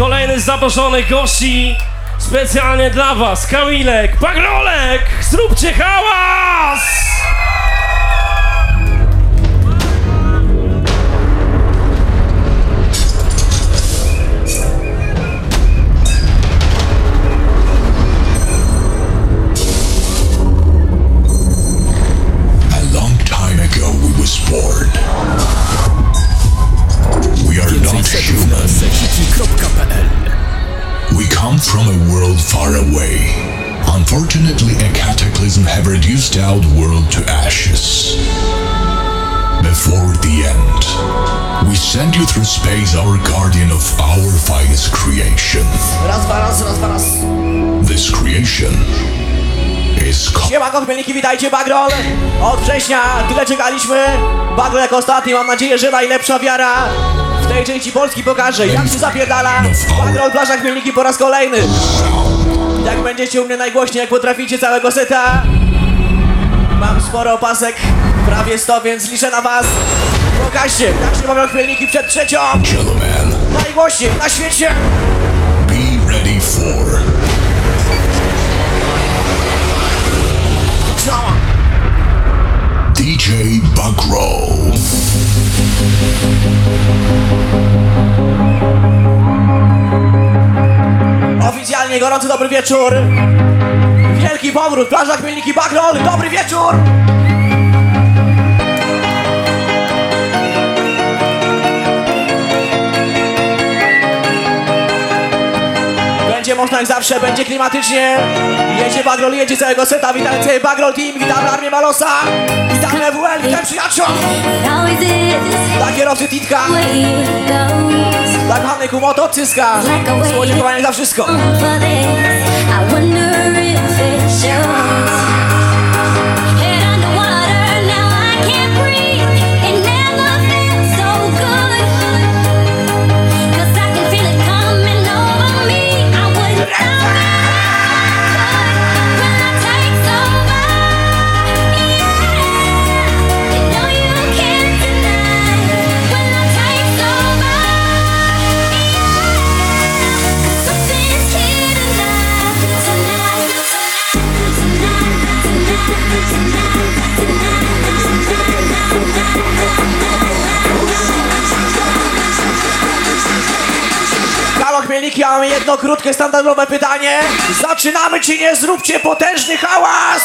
Kolejny zaproszonych gości specjalnie dla was. Kamilek, Pagrolek, zróbcie hałas! A long time ago we was born. We are not We come from a world far away. Unfortunately, a cataclysm have reduced our world to ashes. Before the end, we send you through space our guardian of our finest creation. This creation is called Siema, kochmilniki, witajcie, Bagrol! Od września tyle czekaliśmy. Bagrol jako ostatni, mam nadzieję, że najlepsza wiara w tej części Polski pokaże, jak się zapierdala. Bagrol, plaża Chmielniki po raz kolejny. Jak będziecie u mnie najgłośniej, jak potraficie całego seta. Mam sporo opasek, prawie 100, więc liczę na was. Pokażcie, jak się bawią Chmielniki przed trzecią. Najgłośniej na świecie. Be ready for Cała. DJ Bugro. Oficjalnie gorący dobry wieczór. Wielki powrót, plaża Chmielniki Bagrol, dobry wieczór. Będzie można jak zawsze, będzie klimatycznie. Jedzie Bagrol, jedzie całego seta. Witamy cały Bagrol Team, witamy Armię Malosa. Witamy EWL, witamy przyjaciół. Dla kierowcy Titka, dla kochanej Kumoto Cyska. Podziękowanie za wszystko. Chmielniki, mamy jedno krótkie, standardowe pytanie. Zaczynamy czy nie? Zróbcie potężny hałas!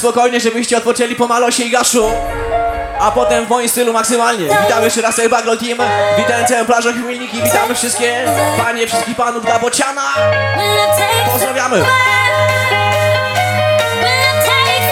Spokojnie, żebyście odpoczęli po Malosie i Gaszu. A potem w moim stylu maksymalnie. Witamy jeszcze raz cały Baglo Team. Witamy całą plażę Chmielniki. Witamy wszystkie panie, wszystkich panów dla Bociana. Pozdrawiamy. When it takes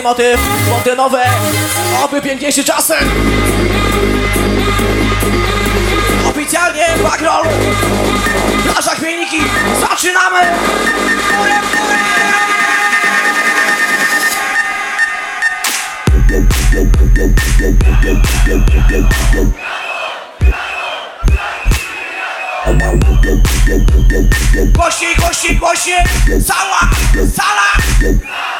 Piękny motyw, motynowe. Oby piękniejszy czasem. Oficjalnie Bagrol. Plaża Chmielniki. Zaczynamy! Głośniej, głośniej, głośniej! Cała sala!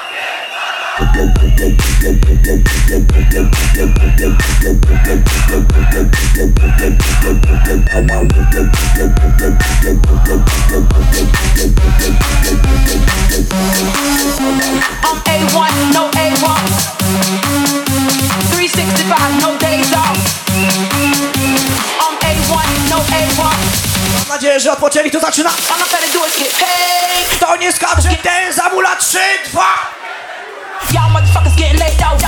nadzieję, że odpoczęli, to zaczyna. I'm not gonna do it, hey! Kto nie skacze, ten zamula 3, 2! Y'all motherfuckers get laid out,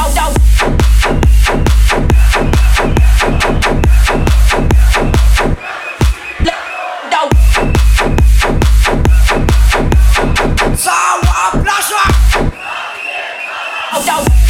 Oh, yo.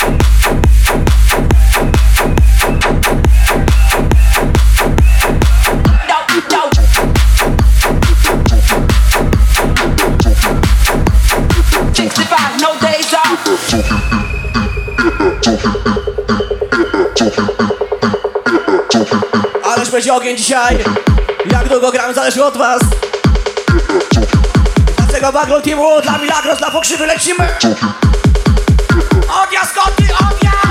Ależ będzie ogień dzisiaj. Jak długo gramy zależy od was. Dlatego Bagro Teamu, dla Milagros, dla Pokrzywy lecimy. Odjazd koty, odjazd!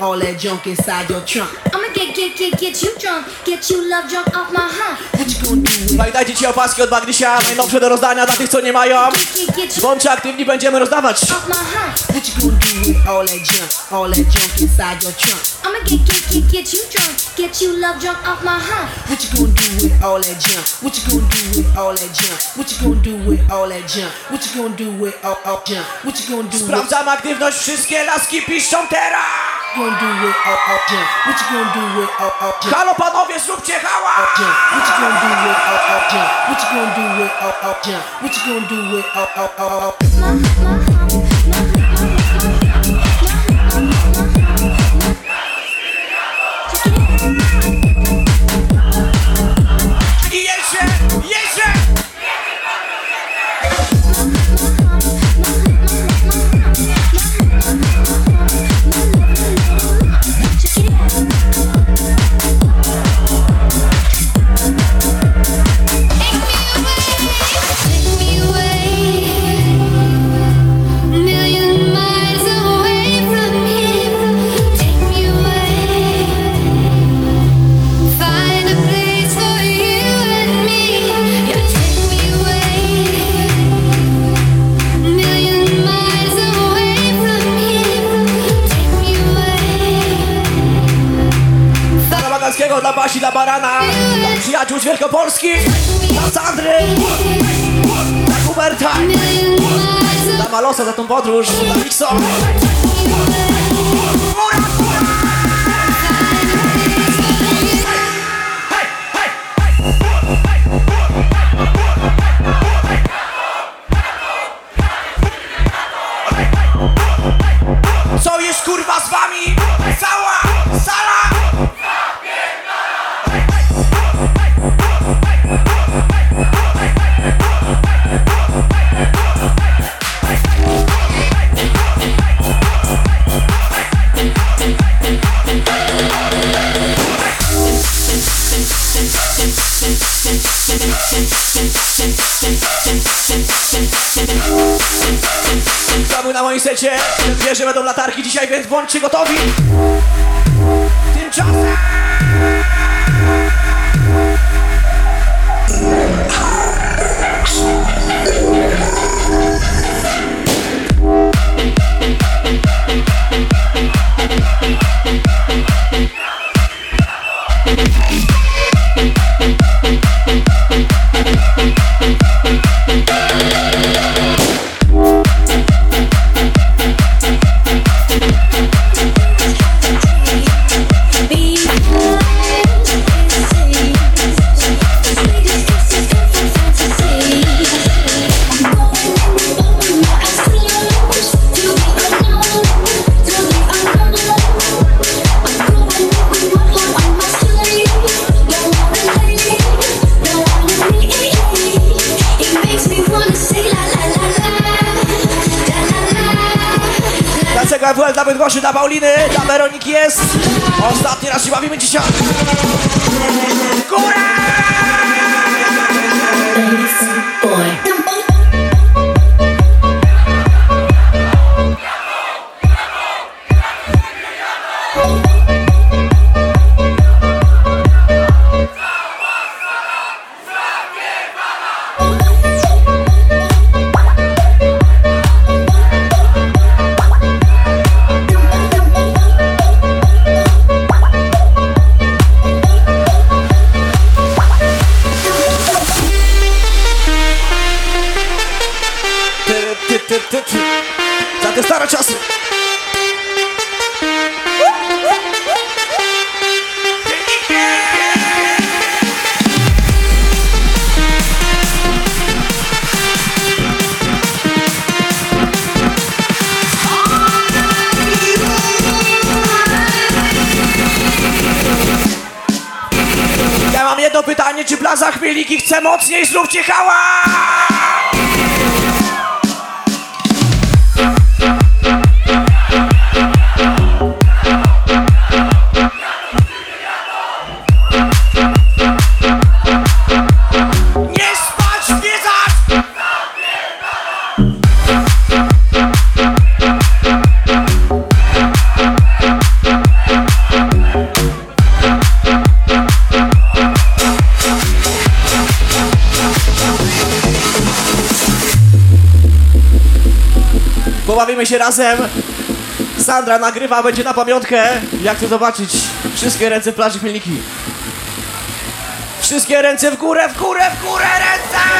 All that junk, inside your trunk? I'ma get, get, get, get you drunk, get you love drunk off my hump. What you gonna do with Pamiętajcie ci opaski od Bagdysia, najnowsze do rozdania dla tych, co nie mają. Bądźcie aktywni, będziemy rozdawać. off my hump. what you gonna do with all that junk, all that junk inside your trunk? I'ma get, get, get, get you drunk, get you love drunk off my hump. What you gonna do with all that junk? What you gonna do with all that junk? What you gonna do with all that junk? What you gonna do with all, all junk? What you gonna do with Sprawdzam aktywność, wszystkie laski piszczą teraz. Gonna do with oh, oh, all, all junk? What you gonna do with all, all junk? Halo panowie, zróbcie hałas! What you gonna do with oh, all, all junk? What you gonna do with all, all junk? What you gonna do with all, all, all, dla Barana, przyjaciół z Wielkopolski, dla Sandry, dla Huberta, dla Malosa za tą podróż, dla Mixo. Secie. Wie, że będą latarki dzisiaj, więc bądźcie gotowi. Tymczasem... Bydgoszczy, dla Pauliny, dla Weroniki jest. Ostatni raz się bawimy dzisiaj. Góra! Mocniej? Zróbcie hałas! Pobawimy się razem. Sandra nagrywa, będzie na pamiątkę. Jak to zobaczyć? Wszystkie ręce w plaży Chmielniki. Wszystkie ręce w górę, w górę, w górę, ręce!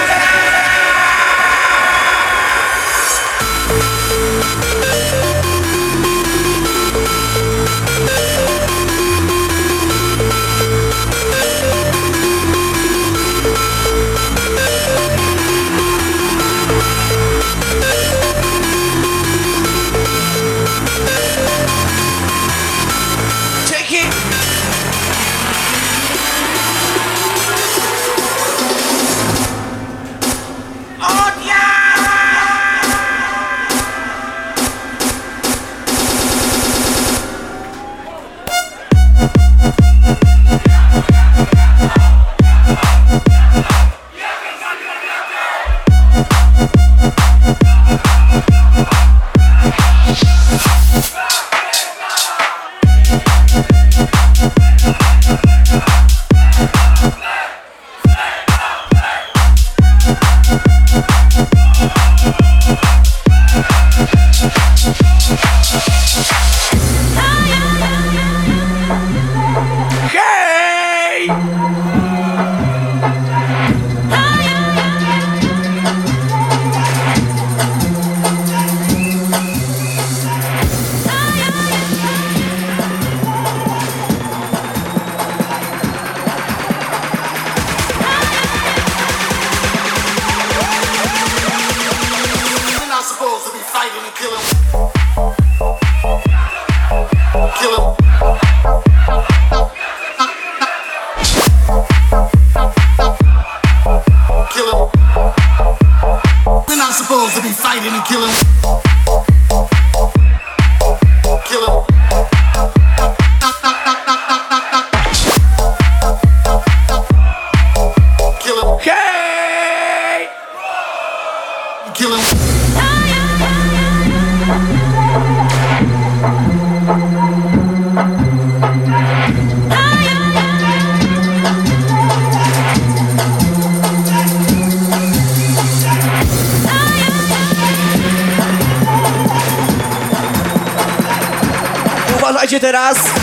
Us.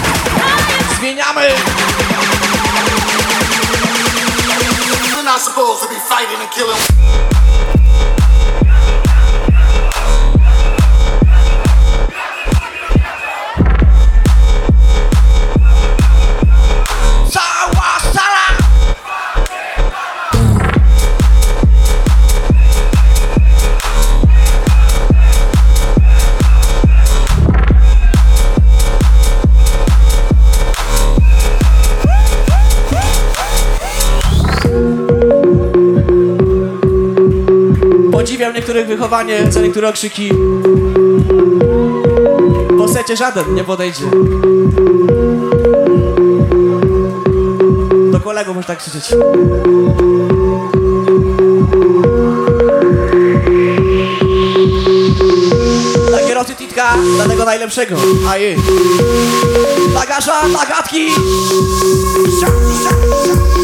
Wychowanie, co niektóre okrzyki. Po secie żaden nie podejdzie. Do kolegów możesz tak krzyczeć. Dla kierowcy Titka, dla tego najlepszego. A je. Dla. Yeah,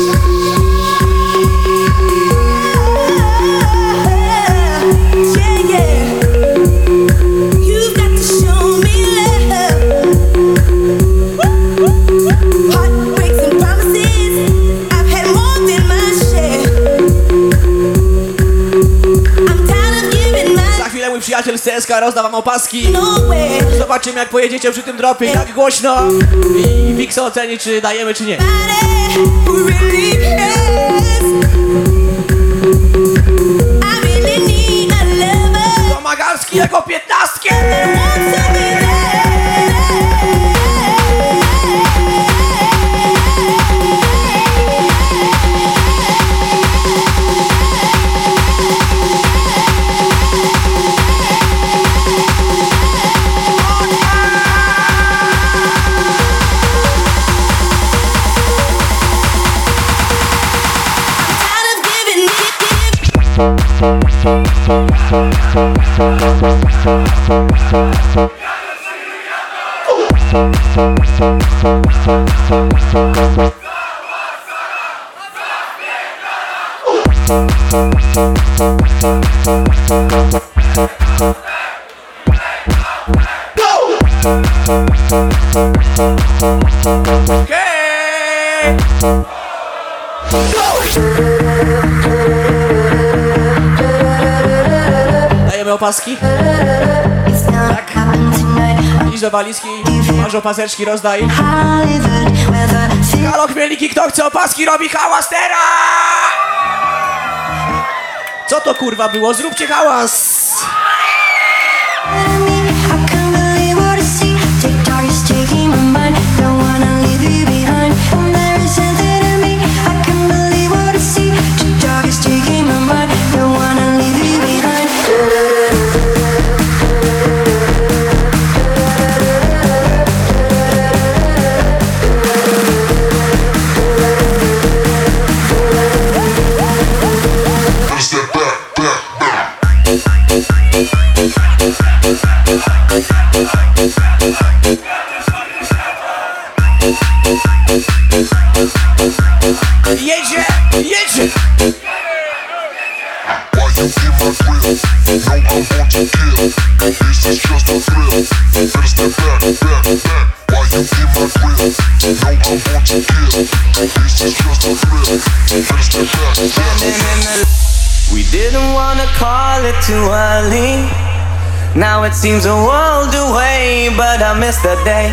przyjaciel z CSK rozda wam opaski. nowhere. Zobaczymy jak pojedziecie przy tym dropie, jak głośno. I Wixo oceni czy dajemy czy nie. Opaski. Tak. Idź do walizki, masz opaseczki, rozdaj. Halo chmielniki, kto chce opaski, robi hałas teraz! Co to kurwa było? Zróbcie hałas! Too early. Now it seems a world away, but I miss that day.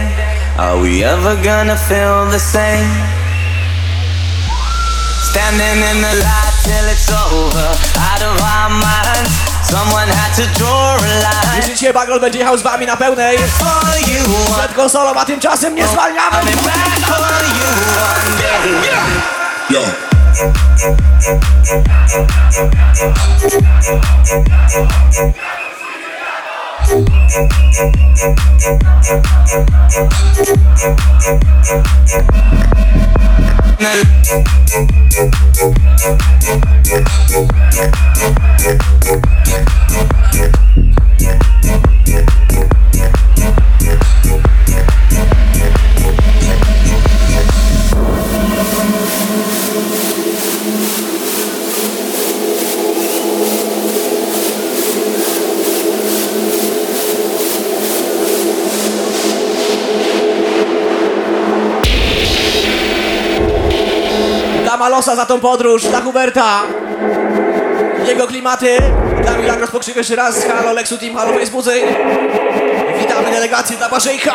Are we ever gonna feel the same? Standing in the light till it's over, out of our minds. Someone had to draw a line. Życie Bagrol będzie jechał z wami na pełnej. You, one- Przed konsolą, a tymczasem nie zwalniamy! I'll be back for you one day. Yo. Yeah. Za tą podróż, dla Huberta. Jego klimaty. Dla Milagros pokrzyk jeszcze raz. Halo Lexu Team, halo Faceboodzy. Witamy delegację dla Baszejka.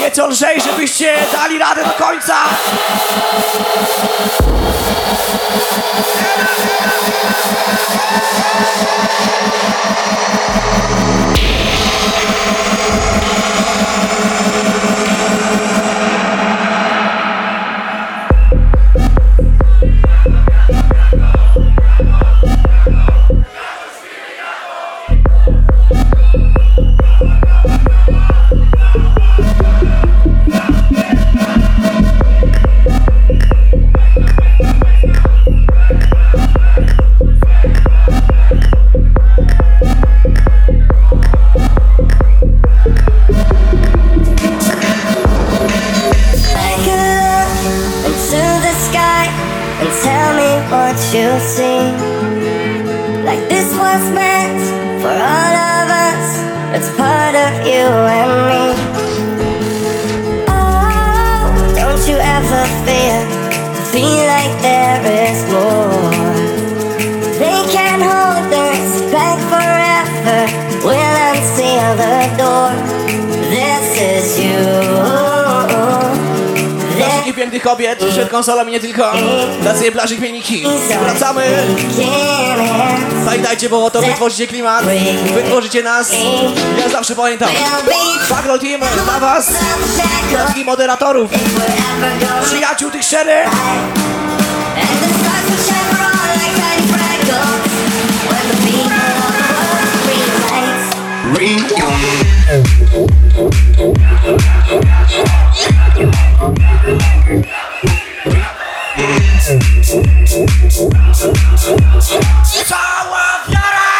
Nieco lżej, żebyście dali radę do końca. Kobiet przed konsolą i nie tylko. Sobie plaży chmielniki. Wracamy. Pamiętajcie, bo to wytworzycie klimat. Wytworzycie nas. Ja zawsze pamiętam. Backroll Team dla was. I moderatorów. Przyjaciół tych szczerych. Cała wiara!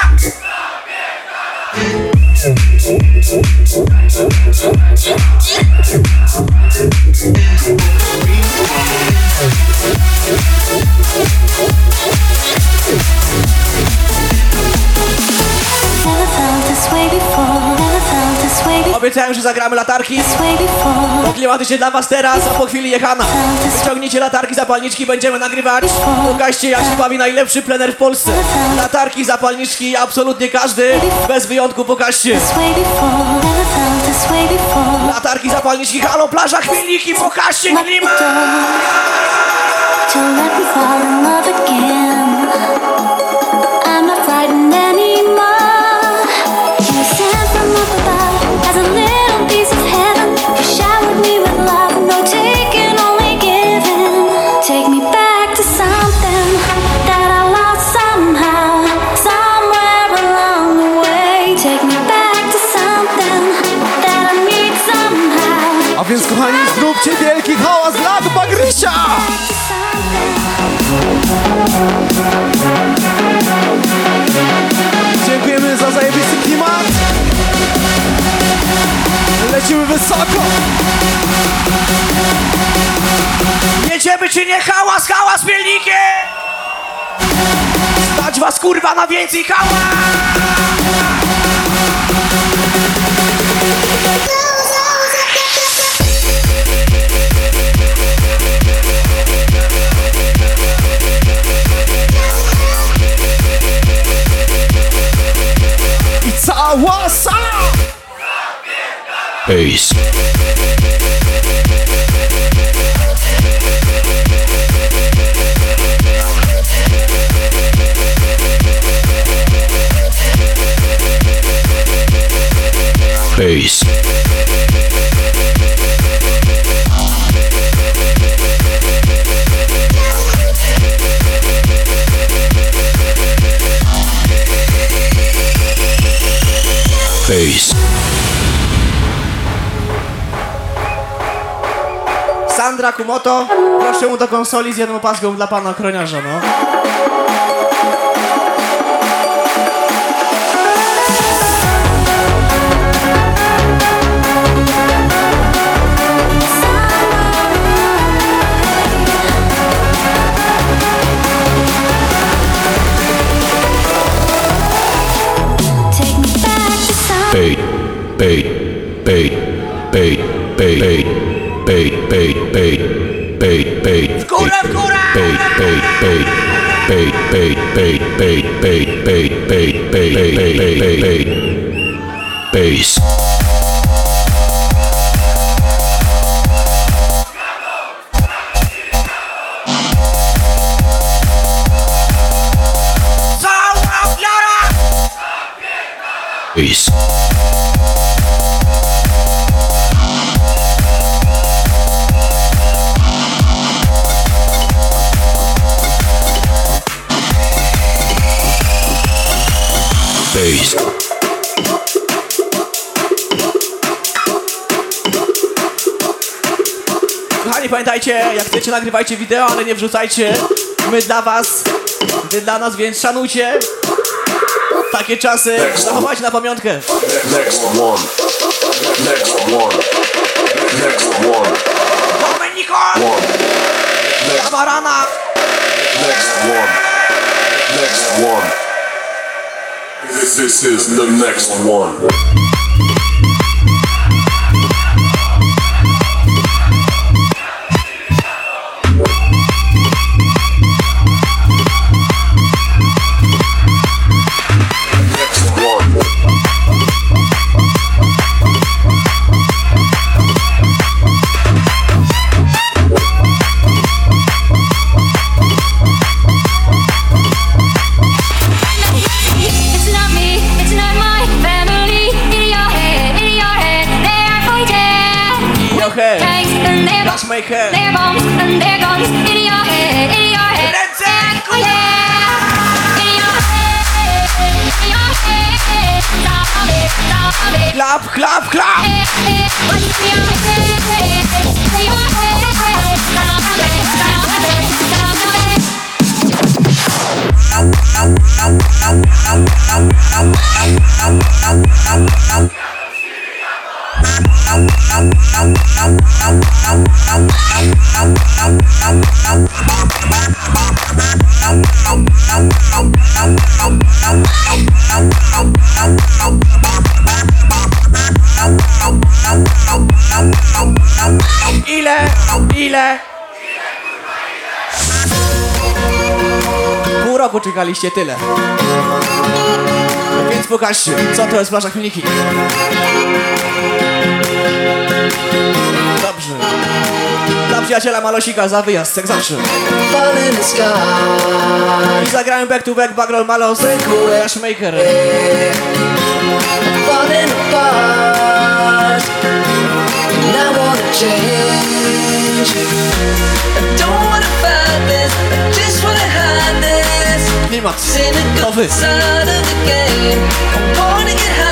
Obiecałem, że zagramy latarki. To klimatycznie dla was teraz, a po chwili jechana. Wyciągnijcie latarki, zapalniczki, będziemy nagrywać. Pokażcie, jak się bawi najlepszy plener w Polsce. Latarki, zapalniczki, absolutnie każdy, bez wyjątku pokażcie. Latarki, zapalniczki, halo, plaża, chmielniki, pokażcie klimat! Zróbcie wielki hałas dla Bagrysia! Dziękujemy za zajebisty klimat! Lecimy wysoko! Jedziemy czy nie? Hałas, hałas, mielniki! Stać was kurwa na więcej hałas! Peace. Space. Space. Sandra Kumoto, proszę mu do konsoli z jedną paską dla pana ochroniarza, no. Take me back to some bait, bait, paid, paid, paid, paid, paid, paid, paid, paid, paid, paid, paid, paid, paid, paid, paid, paid, paid, bass. Peace. Bass. Kochani, pamiętajcie, jak chcecie, nagrywajcie wideo, ale nie wrzucajcie. My dla was, wy dla nas, więc szanujcie. Takie czasy zachowajcie na pamiątkę. Next one. Next one. Next one. Domeniko! One. Kamarana! Next one. Next one. This, is the next one. Head. Tanks and their bombs and their guns. In your head, in your head, Let's they're fighting. In your head, in your head, stop it, stop it. Klap, klap! What's in your head? In your head, stop it, stop it, stop it. Ile? Ile? Pół roku czekaliście tyle. Więc pokażcie, co to jest plaża Chmielniki. Dobrze. Dla przyjaciela Malosika za wyjazd, jak zawsze. I zagrałem back to back Bagrol Malos, Ashmaker. falling apart. And I wanna change. I don't wanna fight this. I just wanna hide this. Klimat. Nowy. side of the game. I wanna get high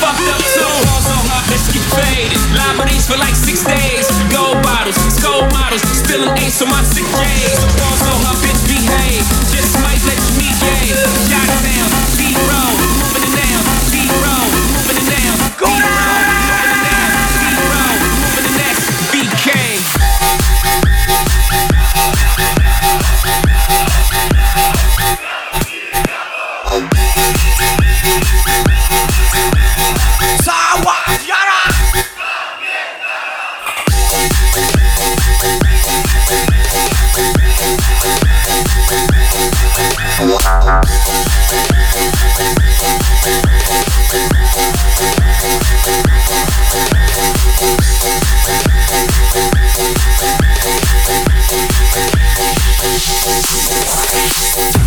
fucked up so hard, let's get faded. Liberties for like six days. Gold bottles, gold models. Spilling ace on my sick days. Fall so hard, bitch, behave. Just might let you meet gay. Shot down, zero. Moving it down, zero. Moving it down. Go down!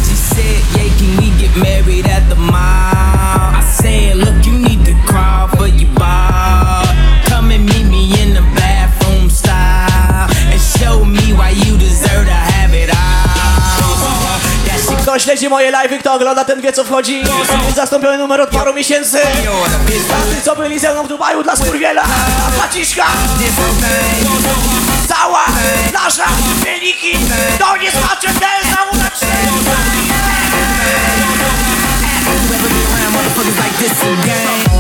She said, yeah, can we get married at the mall? I said, look, you need to crawl. Come and meet me in the bathroom style and show me why you deserve it all. Śledzi moje live'y, kto ogląda, ten wie co wchodzi Zastąpiony numer od paru miesięcy Każdy co byli ze mną w Dubaju dla skurwiela A paciszka Cała nasza wieliki, to nie znaczy ten znowu na Motherfuckers like this again.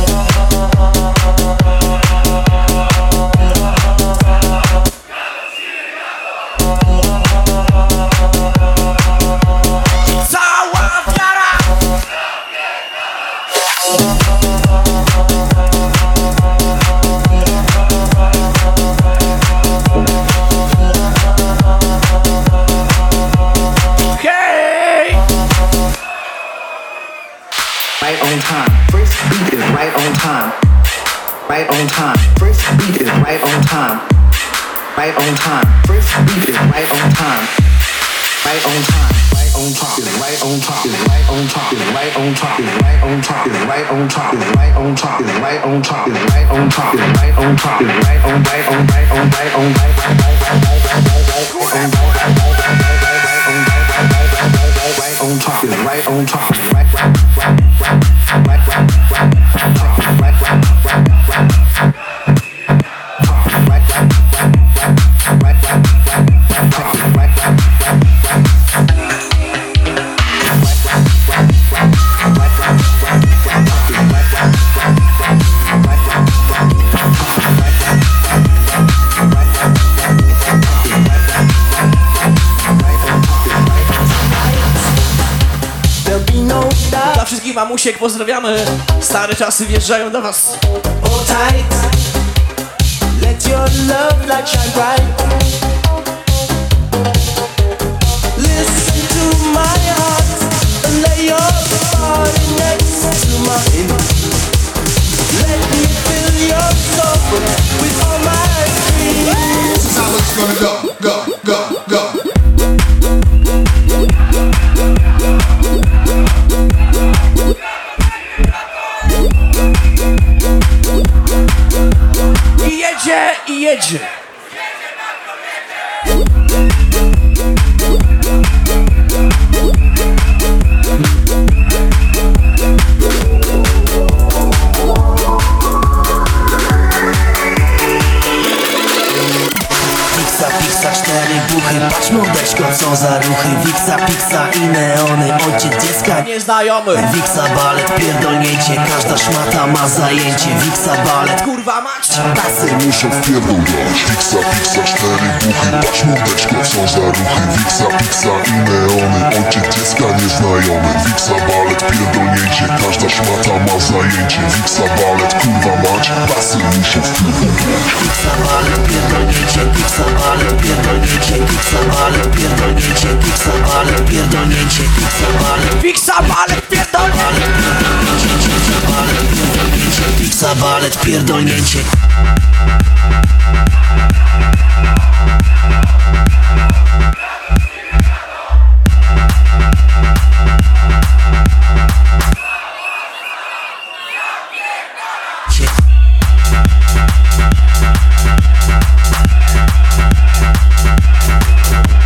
Right on time. First beat is right on time. Right on time. First beat is right on time. Right on time. Right on top. Is right on top. Is right on top. Is right on top. Is right on top. Is right on top. Is right on top. Is right on top. Is right on top. Is right on top. Is right on right on right on right on right right right right right right right right right on top. Is right on top. Mamusiek pozdrawiamy. Stare czasy wjeżdżają do was. Hold tight. Let your love light shine bright. Listen to my heart and lay your body next to mine. Let me fill your soul with all my dreams. This is how it's gonna go, go, go, go. Jedzie, i jedzie. Mordeczko, co za ruchy Wiksa, piksa i neony Ojciec dziecka. Nieznajomy. Wiksa, balet, pierdolnięcie Każda szmata ma zajęcie. Wiksa, balet, Kurwa mać. pasy Muszę wpierdolać Fiksa, piksa, cztery buchy. Patrz mordeczko, co za ruchy Wiksa, piksa i neony Ojciec dziecka nieznajomy. Wiksa, balet, pierdolnięcie Każda szmata ma zajęcie. Wiksa, balet, kurwa mać. Pasy muszę wpierdolać Wiksa, balet, pierdolnięcie Wiksa, balet, pierdolnięcie Wiksa, balet, ale pierdolnięcie Pixel, ale pierdolnięcie Pixel, ale Pixel, ale pierdolnięcie pierdolnięcie Pixel, ale.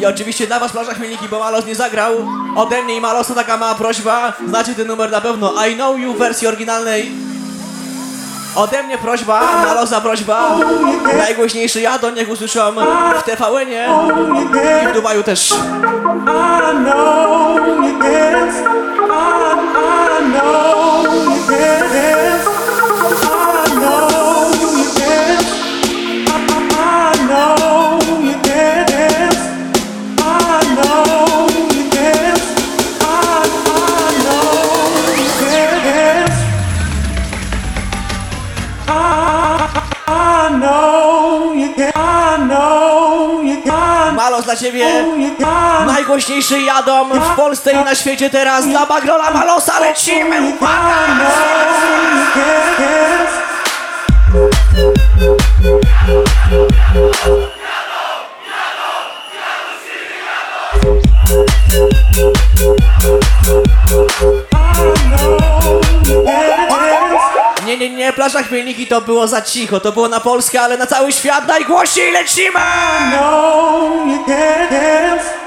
I oczywiście dla was plaża Chmielniki, bo Malos nie zagrał. Ode mnie i Malosa taka mała prośba. Znacie ten numer na pewno. I Know You w wersji oryginalnej. Ode mnie prośba, Malosa prośba. Najgłośniejszy ja do niech usłyszą w TVN-ie i w Dubaju też. I know you dance. I, I know you dance. Dla ciebie. Najgłośniejszy jadą w Polsce i na świecie teraz dla Bagrola Malosa lecimy! Uwaga! Nie, nie, nie, plaża Chmielniki to było za cicho, to było na Polskę, ale na cały świat najgłośniej lecimy! you dance.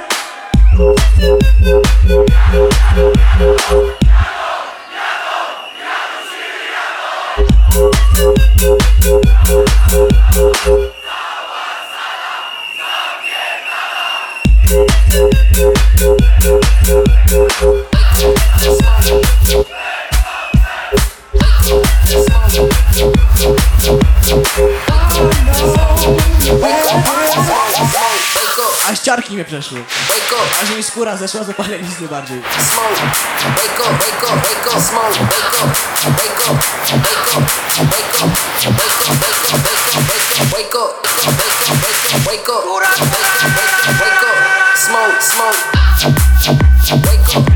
Aż ciarki mnie przeszły. Aż mi skóra zeszła z opalenizny bardziej. Smoke, smoke. Wake up.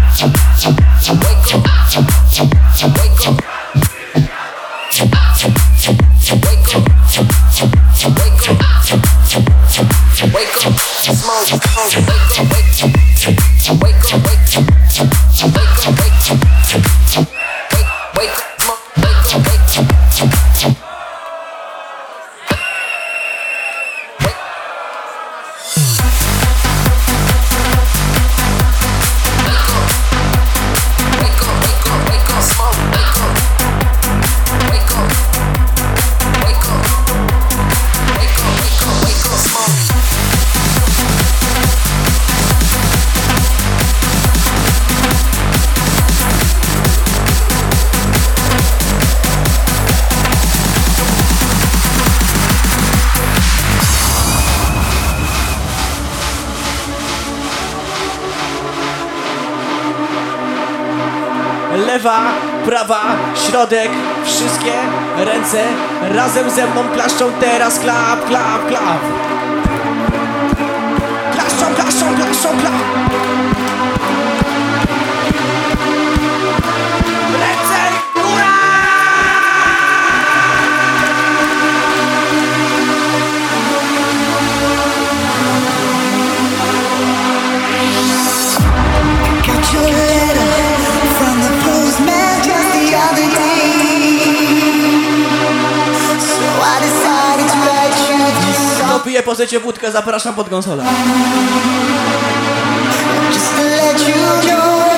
Wake up, wake. Wake up, środek, wszystkie ręce razem ze mną klaszczą teraz klap, klap, klap. This Kto song pije po secie wódkę, zapraszam pod konsolę. just to let you know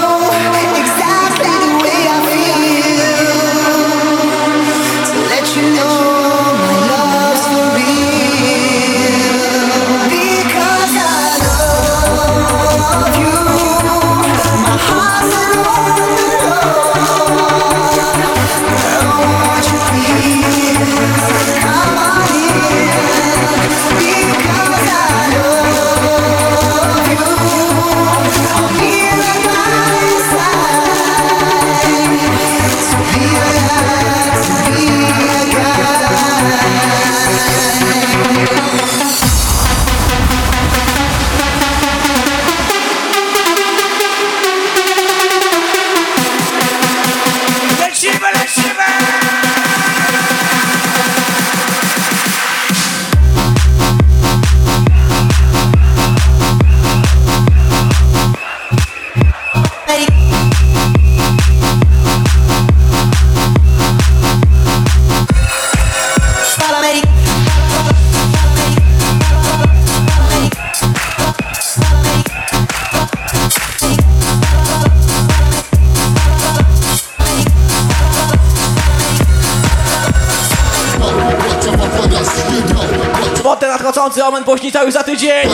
sądzę, omen pośni cały za tydzień.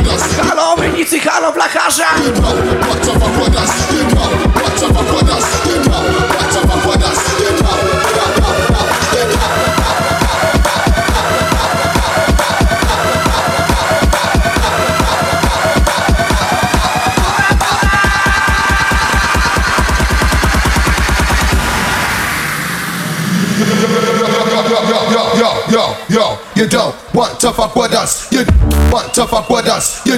Halo, mynicy, halo, blacharza! You don't want to fuck with us. You want to fuck with us. You.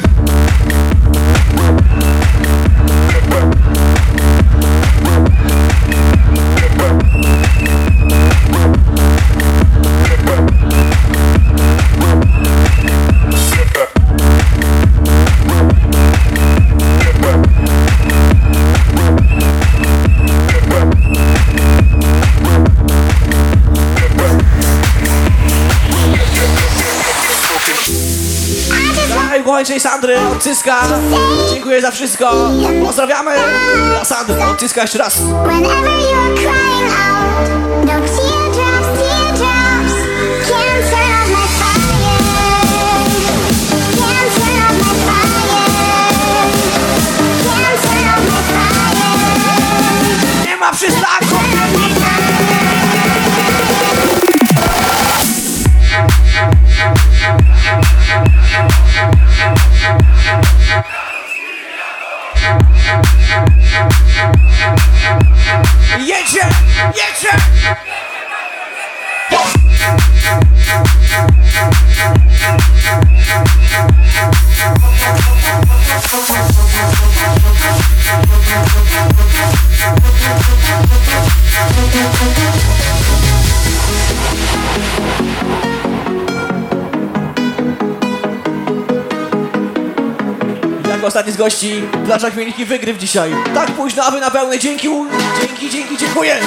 Daj ukończej Sandry, odciska. Dziękuję za wszystko. Pozdrawiamy dla Sandry. Odciska jeszcze raz. Whenever you're crying Jedzie, jedzie! Jak ostatni z gości, Plaża Chmielniki wygryw dzisiaj. Tak późno, aby na pełne dzięki, dzięki, dzięki, dziękuję.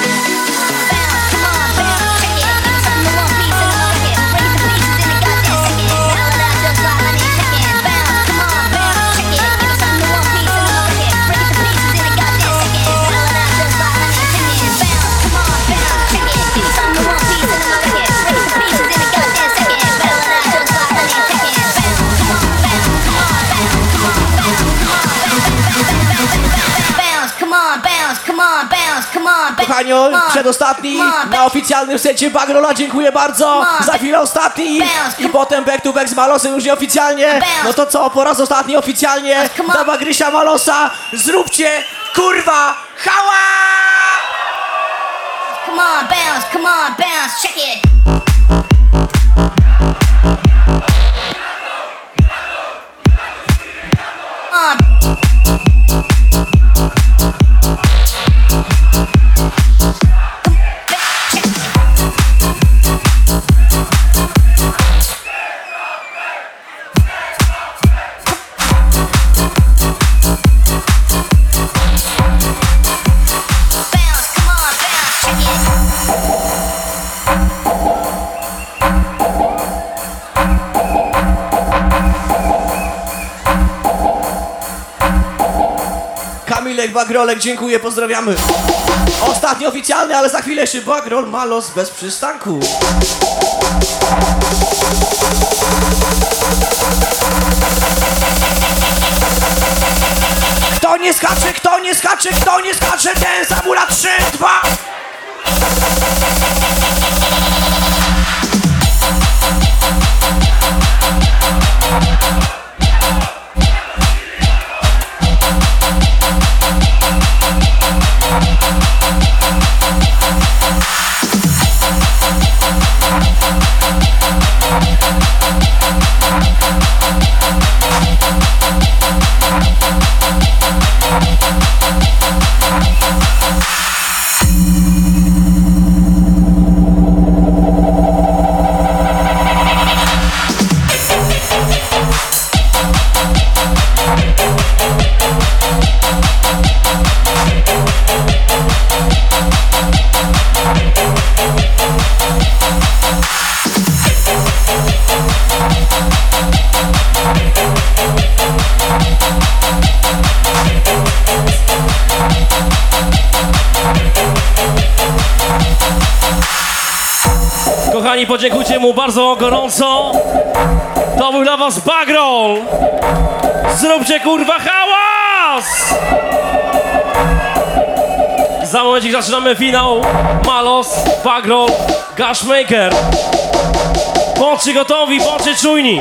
On, przedostatni come on, na oficjalnym secie Bagrola, dziękuję bardzo. Za chwilę ostatni i potem back to back z Malosem już nieoficjalnie. No to co, po raz ostatni oficjalnie dla Bagrysia Malosa. Zróbcie, kurwa, hała! Come on, bounce, come on, bounce, check it. Bagrolek, dziękuję, pozdrawiamy. Ostatni oficjalny, ale za chwilę się Bagrol ma los bez przystanku. Kto nie skacze, kto nie skacze, kto nie skacze, ten zamula 3, 2. Thank Bye. Podziękujcie mu bardzo gorąco. To był dla was Bagrol. Zróbcie kurwa hałas! Za momencik zaczynamy finał. Malos, Bagrol, Gashmaker. Bądźcie gotowi, bądźcie czujni.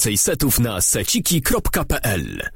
Więcej setów na seciki.pl